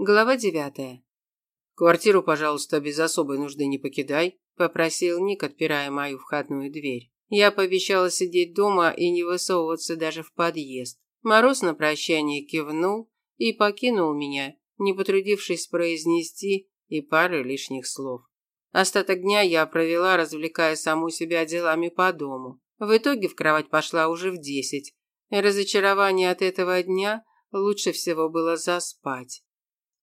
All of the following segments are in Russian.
Глава девятая. «Квартиру, пожалуйста, без особой нужды не покидай», – попросил Ник, отпирая мою входную дверь. Я пообещала сидеть дома и не высовываться даже в подъезд. Мороз на прощание кивнул и покинул меня, не потрудившись произнести и пары лишних слов. Остаток дня я провела, развлекая саму себя делами по дому. В итоге в кровать пошла уже в десять. разочарование от этого дня лучше всего было заспать.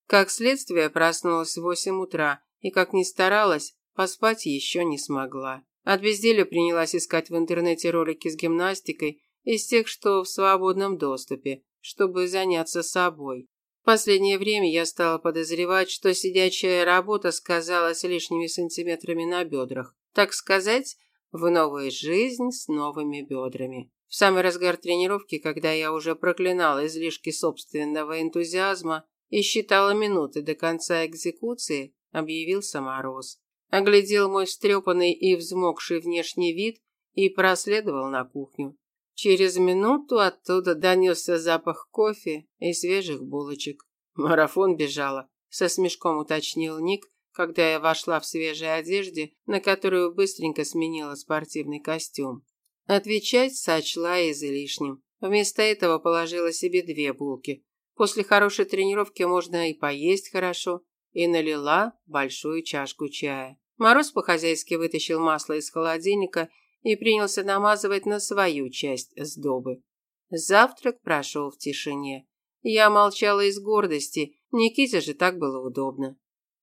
Как следствие, проснулась в восемь утра и, как ни старалась, поспать еще не смогла. От безделия принялась искать в интернете ролики с гимнастикой из тех, что в свободном доступе, чтобы заняться собой. В последнее время я стала подозревать, что сидячая работа сказалась лишними сантиметрами на бедрах. Так сказать, в новую жизнь с новыми бедрами. В самый разгар тренировки, когда я уже проклинала излишки собственного энтузиазма и считала минуты до конца экзекуции, объявился мороз. Оглядел мой встрепанный и взмокший внешний вид и проследовал на кухню. Через минуту оттуда донесся запах кофе и свежих булочек. Марафон бежала, со смешком уточнил Ник, когда я вошла в свежей одежде, на которую быстренько сменила спортивный костюм. Отвечать сочла излишним. Вместо этого положила себе две булки. После хорошей тренировки можно и поесть хорошо, и налила большую чашку чая. Мороз по-хозяйски вытащил масло из холодильника и принялся намазывать на свою часть сдобы. Завтрак прошел в тишине. Я молчала из гордости, Никите же так было удобно.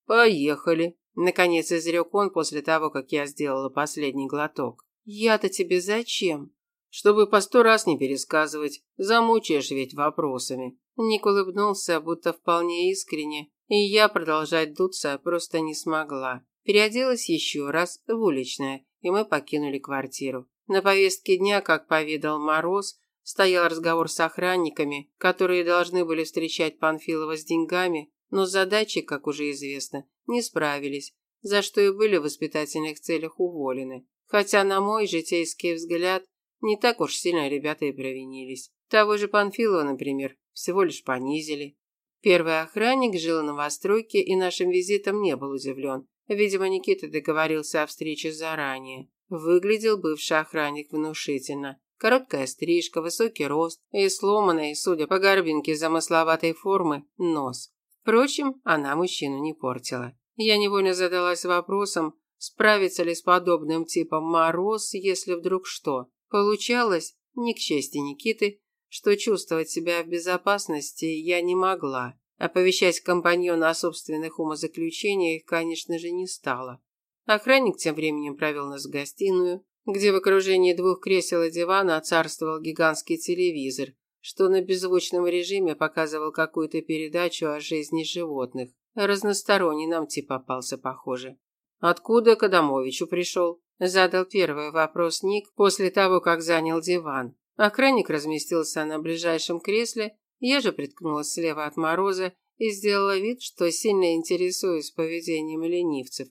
«Поехали», – наконец изрек он после того, как я сделала последний глоток. «Я-то тебе зачем?» «Чтобы по сто раз не пересказывать, замучаешь ведь вопросами». Ник улыбнулся, будто вполне искренне, и я продолжать дуться просто не смогла. Переоделась еще раз в уличное и мы покинули квартиру. На повестке дня, как поведал Мороз, стоял разговор с охранниками, которые должны были встречать Панфилова с деньгами, но с задачей, как уже известно, не справились, за что и были в воспитательных целях уволены. Хотя, на мой житейский взгляд, не так уж сильно ребята и провинились. Того же Панфилова, например, всего лишь понизили. Первый охранник жил на новостройке и нашим визитом не был удивлен. Видимо, Никита договорился о встрече заранее. Выглядел бывший охранник внушительно. Короткая стрижка, высокий рост и сломанный, судя по горбинке замысловатой формы, нос. Впрочем, она мужчину не портила. Я невольно задалась вопросом, справится ли с подобным типом мороз, если вдруг что. Получалось, не к чести Никиты, что чувствовать себя в безопасности я не могла. Оповещать компаньона о собственных умозаключениях, конечно же, не стала. Охранник тем временем провел нас в гостиную, где в окружении двух кресел и дивана царствовал гигантский телевизор, что на беззвучном режиме показывал какую-то передачу о жизни животных. Разносторонний нам тип попался, похоже. «Откуда к Адамовичу пришел?» Задал первый вопрос Ник после того, как занял диван. Охранник разместился на ближайшем кресле я же приткнулась слева от Мороза и сделала вид, что сильно интересуюсь поведением ленивцев.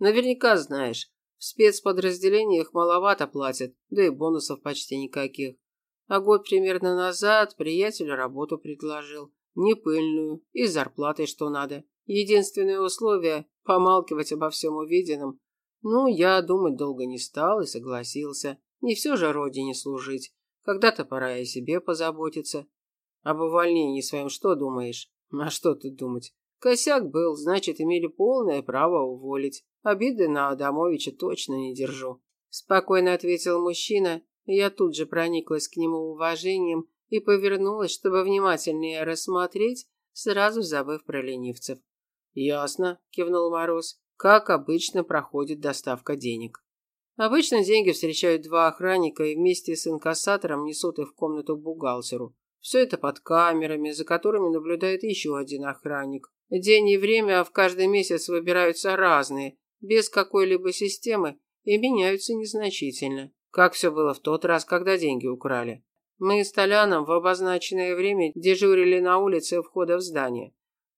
Наверняка знаешь, в спецподразделениях маловато платят, да и бонусов почти никаких. А год примерно назад приятель работу предложил. Не пыльную и с зарплатой что надо. Единственное условие – помалкивать обо всем увиденном. Ну, я думать долго не стал и согласился. Не все же родине служить. Когда-то пора и себе позаботиться. Об увольнении своем что думаешь? А что тут думать? Косяк был, значит, имели полное право уволить. Обиды на Адамовича точно не держу. Спокойно ответил мужчина, я тут же прониклась к нему уважением и повернулась, чтобы внимательнее рассмотреть, сразу забыв про ленивцев. «Ясно», – кивнул Мороз. «Как обычно проходит доставка денег». Обычно деньги встречают два охранника и вместе с инкассатором несут их в комнату к бухгалтеру. Все это под камерами, за которыми наблюдает еще один охранник. День и время в каждый месяц выбираются разные, без какой-либо системы, и меняются незначительно. Как все было в тот раз, когда деньги украли. Мы с Толяном в обозначенное время дежурили на улице входа в здание.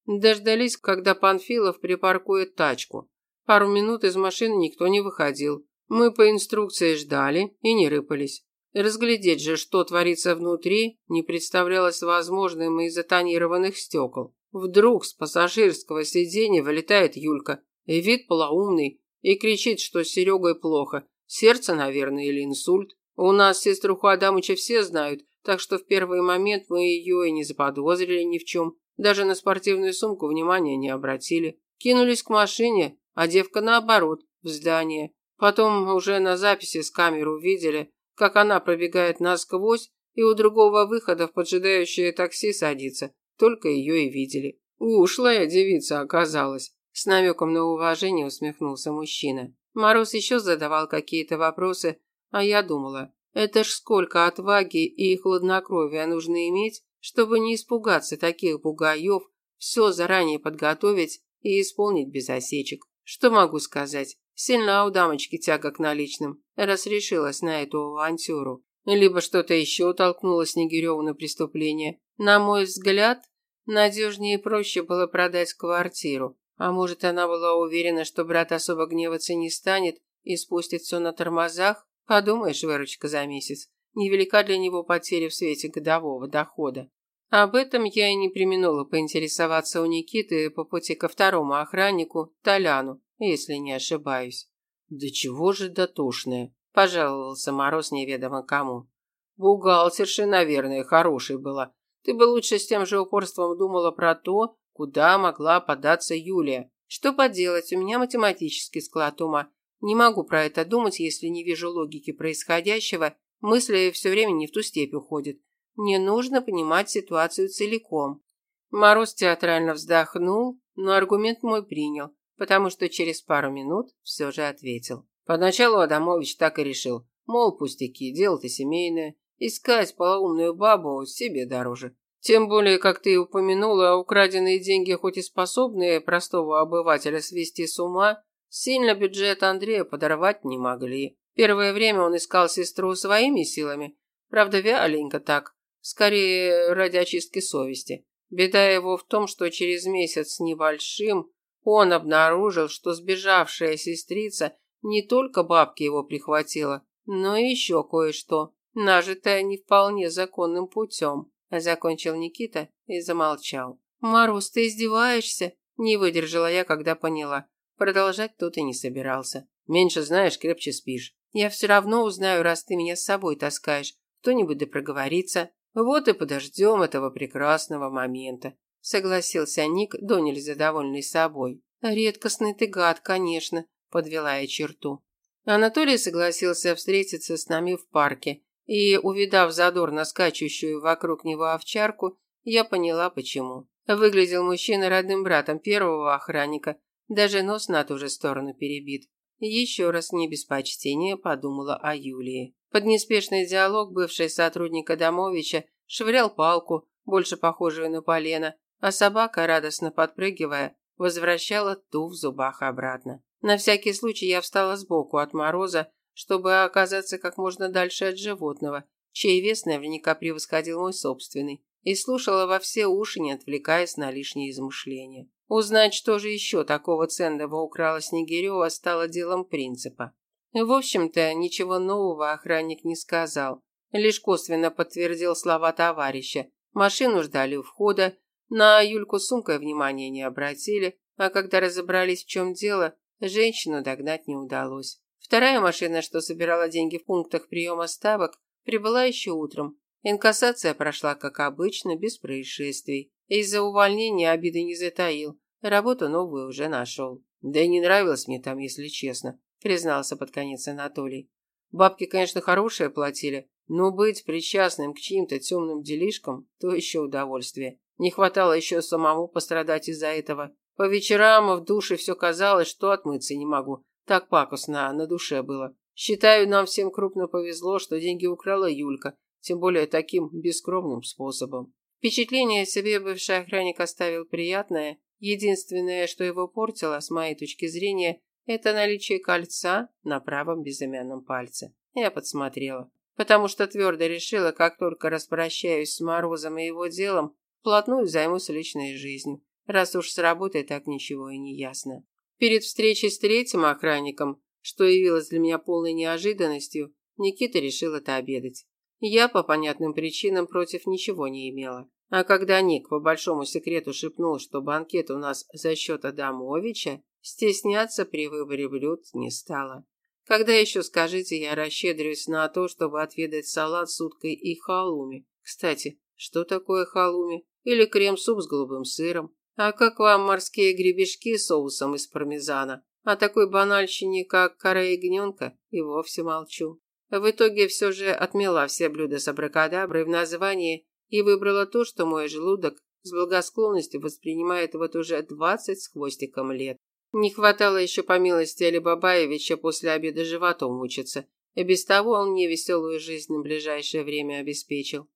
Дождались, когда Панфилов припаркует тачку. Пару минут из машины никто не выходил. Мы по инструкции ждали и не рыпались. Разглядеть же, что творится внутри, не представлялось возможным из-за тонированных стекол. Вдруг с пассажирского сиденья вылетает Юлька, и вид полоумный, и кричит, что с Серегой плохо. Сердце, наверное, или инсульт. У нас сеструху Адамыча все знают, так что в первый момент мы ее и не заподозрили ни в чем. Даже на спортивную сумку внимания не обратили. Кинулись к машине, а девка наоборот, в здание. Потом уже на записи с камер увидели, как она пробегает насквозь и у другого выхода в поджидающее такси садится. Только ее и видели. Ушлая девица оказалась. С намеком на уважение усмехнулся мужчина. Мороз еще задавал какие-то вопросы, а я думала, это ж сколько отваги и хладнокровия нужно иметь, чтобы не испугаться таких бугаев, все заранее подготовить и исполнить без осечек. Что могу сказать? Сильна у дамочки тяга к наличным, раз решилась на эту авантюру. Либо что-то еще толкнуло Снегиреву на преступление. На мой взгляд, надежнее и проще было продать квартиру. А может, она была уверена, что брат особо гневаться не станет и спустит все на тормозах? Подумаешь, выручка за месяц. Невелика для него потеря в свете годового дохода. Об этом я и не применула поинтересоваться у Никиты по пути ко второму охраннику, Толяну, если не ошибаюсь. «Да чего же дотошная?» – пожаловался Мороз неведомо кому. «Бухгалтерша, наверное, хорошей была. Ты бы лучше с тем же упорством думала про то, куда могла податься Юлия. Что поделать, у меня математический склад ума. Не могу про это думать, если не вижу логики происходящего, мысли все время не в ту степь уходят. Мне нужно понимать ситуацию целиком. Мороз театрально вздохнул, но аргумент мой принял, потому что через пару минут все же ответил. Поначалу Адамович так и решил, мол, пустяки, дело-то семейное, искать полоумную бабу себе дороже. Тем более, как ты упомянула, украденные деньги хоть и способны простого обывателя свести с ума, Сильно бюджет Андрея подорвать не могли. Первое время он искал сестру своими силами. Правда, вяленько так. Скорее, ради очистки совести. Беда его в том, что через месяц с небольшим он обнаружил, что сбежавшая сестрица не только бабки его прихватила, но и еще кое-что, нажитое не вполне законным путем. Закончил Никита и замолчал. «Марус, ты издеваешься?» Не выдержала я, когда поняла. Продолжать тут и не собирался. Меньше знаешь, крепче спишь. Я все равно узнаю, раз ты меня с собой таскаешь. Кто-нибудь да проговорится. Вот и подождем этого прекрасного момента. Согласился Ник, до нельзя довольный собой. Редкостный ты гад, конечно, подвела я черту. Анатолий согласился встретиться с нами в парке. И, увидав задорно скачущую вокруг него овчарку, я поняла, почему. Выглядел мужчина родным братом первого охранника, даже нос на ту же сторону перебит. Еще раз не без почтения подумала о Юлии. Под неспешный диалог бывший сотрудник Адамовича швырял палку, больше похожую на полено, а собака, радостно подпрыгивая, возвращала ту в зубах обратно. На всякий случай я встала сбоку от мороза, чтобы оказаться как можно дальше от животного, чей вес наверняка превосходил мой собственный, и слушала во все уши, не отвлекаясь на лишние измышления. Узнать, что же еще такого ценного украла Снегирева, стало делом принципа. В общем-то, ничего нового охранник не сказал. Лишь косвенно подтвердил слова товарища. Машину ждали у входа, на Юльку сумкой внимания не обратили, а когда разобрались, в чем дело, женщину догнать не удалось. Вторая машина, что собирала деньги в пунктах приема ставок, прибыла еще утром. Инкассация прошла, как обычно, без происшествий. Из-за увольнения обиды не затаил. Работу новую уже нашел. Да и не нравилось мне там, если честно, признался под конец Анатолий. Бабки, конечно, хорошие платили, но быть причастным к чьим-то темным делишкам – то еще удовольствие. Не хватало еще самому пострадать из-за этого. По вечерам в душе все казалось, что отмыться не могу. Так пакостно на душе было. Считаю, нам всем крупно повезло, что деньги украла Юлька, тем более таким бескровным способом. Впечатление себе бывший охранник оставил приятное. Единственное, что его портило, с моей точки зрения, это наличие кольца на правом безымянном пальце. Я подсмотрела, потому что твердо решила, как только распрощаюсь с Морозом и его делом, вплотную займусь личной жизнью, раз уж с работой так ничего и не ясно. Перед встречей с третьим охранником, что явилось для меня полной неожиданностью, Никита решил это обедать. Я по понятным причинам против ничего не имела. А когда Ник по большому секрету шепнул, что банкет у нас за счет Адамовича, стесняться при выборе блюд не стало. Когда еще, скажите, я расщедрюсь на то, чтобы отведать салат с уткой и халуми? Кстати, что такое халуми? Или крем-суп с голубым сыром? А как вам морские гребешки с соусом из пармезана? А такой банальщине, как кора ягненка, и вовсе молчу. В итоге все же отмела все блюда с абракадаброй в названии и выбрала то, что мой желудок с благосклонностью воспринимает вот уже двадцать с хвостиком лет. Не хватало еще по милости Алибабаевича после обеда животом мучиться, и без того он мне веселую жизнь на ближайшее время обеспечил.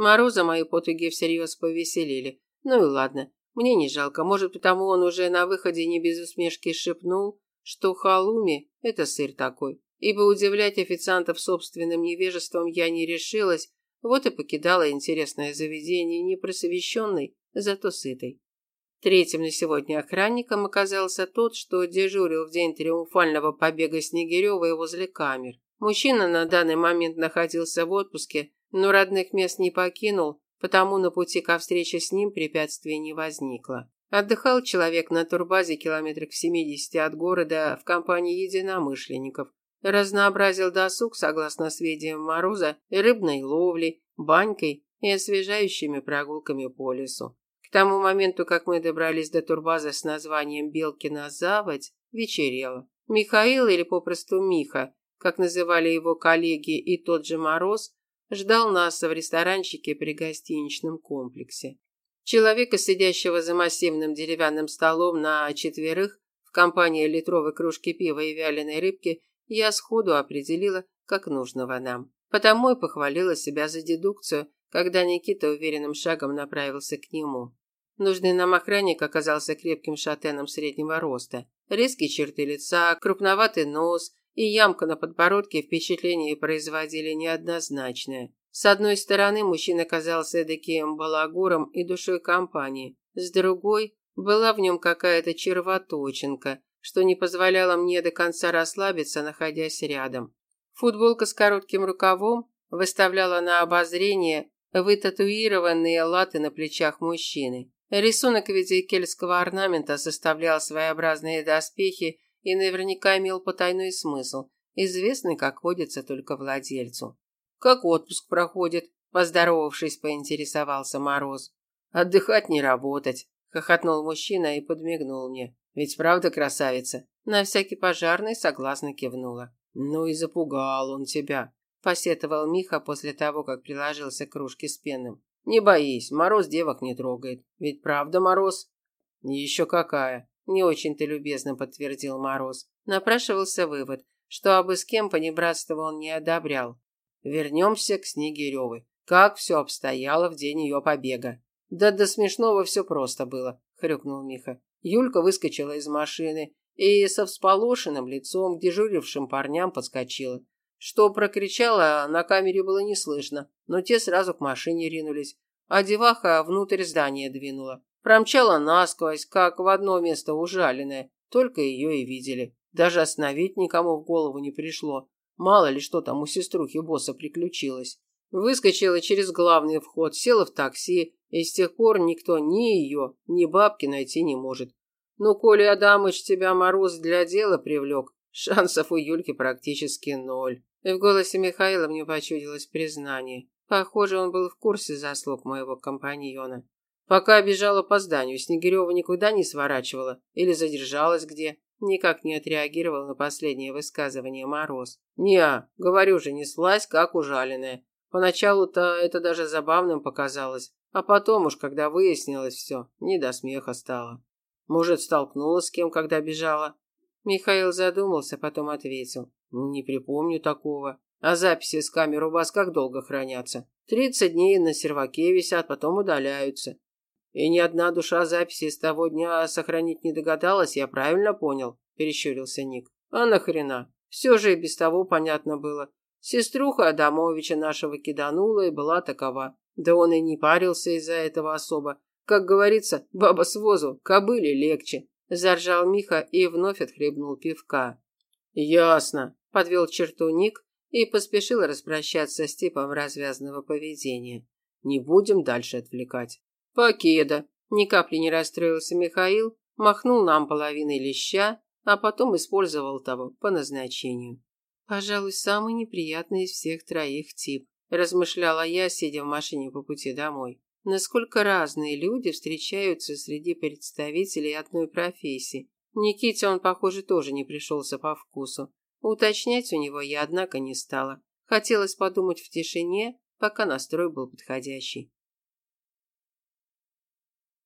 Мороза мои потуги всерьез повеселили. Ну и ладно, мне не жалко, может, потому он уже на выходе не без усмешки шепнул, что халуми – это сыр такой. Ибо удивлять официантов собственным невежеством я не решилась, вот и покидала интересное заведение не просвещенной, зато сытой. Третьим на сегодня охранником оказался тот, что дежурил в день триумфального побега Снегирёва возле камер. Мужчина на данный момент находился в отпуске, но родных мест не покинул, потому на пути ко встрече с ним препятствий не возникло. Отдыхал человек на турбазе километрах в 70 от города в компании единомышленников, Разнообразил досуг, согласно сведениям Мороза, рыбной ловлей, банькой и освежающими прогулками по лесу. К тому моменту, как мы добрались до турбазы с названием Белкина заводь, вечерело. Михаил, или попросту Миха, как называли его коллеги и тот же Мороз, ждал нас в ресторанчике при гостиничном комплексе. Человека, сидящего за массивным деревянным столом на четверых, в компании литровой кружки пива и вяленой рыбки, я сходу определила как нужного нам. Потому и похвалила себя за дедукцию, когда Никита уверенным шагом направился к нему. Нужный нам охранник оказался крепким шатеном среднего роста. Резкие черты лица, крупноватый нос и ямка на подбородке впечатление производили неоднозначное. С одной стороны, мужчина казался эдаким балагуром и душой компании. С другой, была в нем какая-то червоточинка, что не позволяло мне до конца расслабиться, находясь рядом. Футболка с коротким рукавом выставляла на обозрение вытатуированные латы на плечах мужчины. Рисунок в виде кельтского орнамента составлял своеобразные доспехи и наверняка имел потайной смысл, известный, как водится, только владельцу. «Как отпуск проходит?» – поздоровавшись, поинтересовался Мороз. «Отдыхать не работать», – хохотнул мужчина и подмигнул мне. Ведь правда красавица? На всякий пожарный согласно кивнула. Ну и запугал он тебя, посетовал Миха после того, как приложился к кружке с пенным. Не боись, Мороз девок не трогает. Ведь правда, Мороз? Еще какая. Не очень-то любезно подтвердил Мороз. Напрашивался вывод, что абы с кем понебратства он не одобрял. Вернемся к Снегиревой. Как все обстояло в день ее побега. Да до смешного все просто было, хрюкнул Миха. Юлька выскочила из машины и со всполошенным лицом к дежурившим парням подскочила. Что прокричала, на камере было не слышно, но те сразу к машине ринулись, а деваха внутрь здания двинула. Промчала насквозь, как в одно место ужаленное, только ее и видели. Даже остановить никому в голову не пришло. Мало ли что там у сеструхи босса приключилось. Выскочила через главный вход, села в такси, и с тех пор никто ни ее, ни бабки найти не может. Ну, коли Адамыч тебя, Мороз, для дела привлек, шансов у Юльки практически ноль. И в голосе Михаила мне почудилось признание. Похоже, он был в курсе заслуг моего компаньона. Пока бежала по зданию, Снегирева никуда не сворачивала или задержалась где. Никак не отреагировал на последнее высказывание Мороз. «Не, говорю же, неслась, как ужаленная. Поначалу-то это даже забавным показалось, а потом уж, когда выяснилось все, не до смеха стало. Может, столкнулась с кем, когда бежала? Михаил задумался, потом ответил. Не припомню такого. А записи с камер у вас как долго хранятся? Тридцать дней на серваке висят, потом удаляются. И ни одна душа записи с того дня сохранить не догадалась, я правильно понял? Перещурился Ник. А нахрена? Все же и без того понятно было. Сеструха Адамовича нашего киданула и была такова. Да он и не парился из-за этого особо. Как говорится, баба с возу, кобыле легче. Заржал Миха и вновь отхлебнул пивка. Ясно, подвел черту Ник и поспешил распрощаться с типом развязного поведения. Не будем дальше отвлекать. Покеда. Ни капли не расстроился Михаил, махнул нам половиной леща, а потом использовал того по назначению. Пожалуй, самый неприятный из всех троих тип, размышляла я, сидя в машине по пути домой. Насколько разные люди встречаются среди представителей одной профессии. Никите он, похоже, тоже не пришелся по вкусу. Уточнять у него я, однако, не стала. Хотелось подумать в тишине, пока настрой был подходящий.